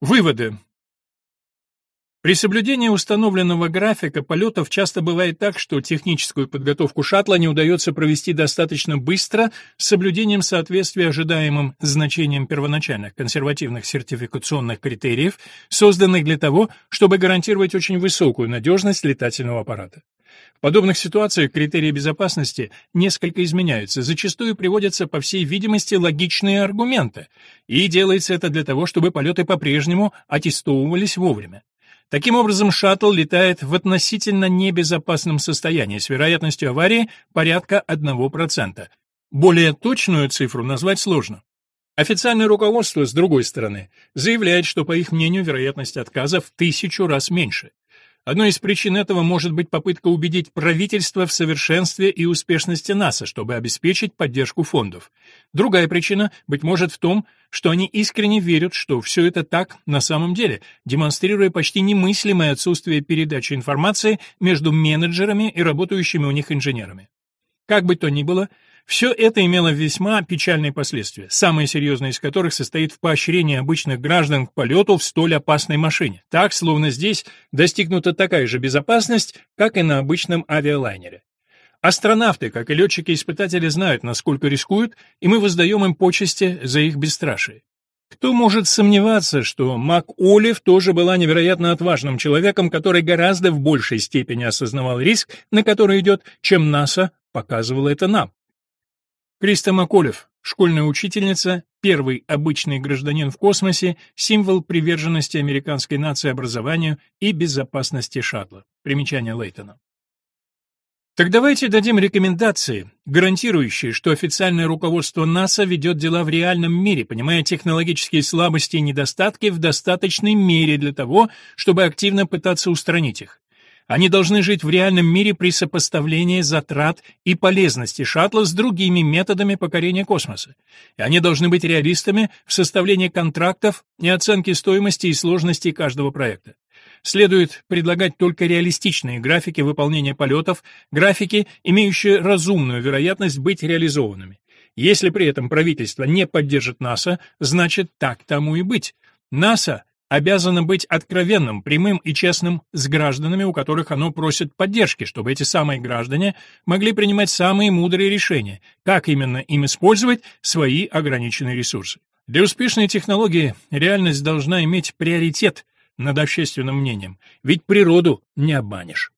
Выводы. При соблюдении установленного графика полетов часто бывает так, что техническую подготовку шаттла не удается провести достаточно быстро с соблюдением соответствия ожидаемым значениям первоначальных консервативных сертификационных критериев, созданных для того, чтобы гарантировать очень высокую надежность летательного аппарата. В подобных ситуациях критерии безопасности несколько изменяются, зачастую приводятся, по всей видимости, логичные аргументы, и делается это для того, чтобы полеты по-прежнему аттестовывались вовремя. Таким образом, шаттл летает в относительно небезопасном состоянии с вероятностью аварии порядка 1%. Более точную цифру назвать сложно. Официальное руководство, с другой стороны, заявляет, что, по их мнению, вероятность отказа в тысячу раз меньше. Одной из причин этого может быть попытка убедить правительство в совершенстве и успешности НАСА, чтобы обеспечить поддержку фондов. Другая причина, быть может, в том, что они искренне верят, что все это так на самом деле, демонстрируя почти немыслимое отсутствие передачи информации между менеджерами и работающими у них инженерами. Как бы то ни было, все это имело весьма печальные последствия, Самое серьезное из которых состоит в поощрении обычных граждан к полету в столь опасной машине, так, словно здесь достигнута такая же безопасность, как и на обычном авиалайнере. Астронавты, как и летчики-испытатели, знают, насколько рискуют, и мы воздаем им почести за их бесстрашие. Кто может сомневаться, что Мак Олив тоже была невероятно отважным человеком, который гораздо в большей степени осознавал риск, на который идет, чем НАСА показывало это нам? Криста Маколев, школьная учительница, первый обычный гражданин в космосе, символ приверженности американской нации образованию и безопасности шаттла. Примечание Лейтона. Так давайте дадим рекомендации, гарантирующие, что официальное руководство НАСА ведет дела в реальном мире, понимая технологические слабости и недостатки в достаточной мере для того, чтобы активно пытаться устранить их. Они должны жить в реальном мире при сопоставлении затрат и полезности шаттла с другими методами покорения космоса. И они должны быть реалистами в составлении контрактов и оценке стоимости и сложности каждого проекта. Следует предлагать только реалистичные графики выполнения полетов, графики, имеющие разумную вероятность быть реализованными. Если при этом правительство не поддержит НАСА, значит так тому и быть. НАСА обязано быть откровенным, прямым и честным с гражданами, у которых оно просит поддержки, чтобы эти самые граждане могли принимать самые мудрые решения, как именно им использовать свои ограниченные ресурсы. Для успешной технологии реальность должна иметь приоритет над общественным мнением, ведь природу не обманешь.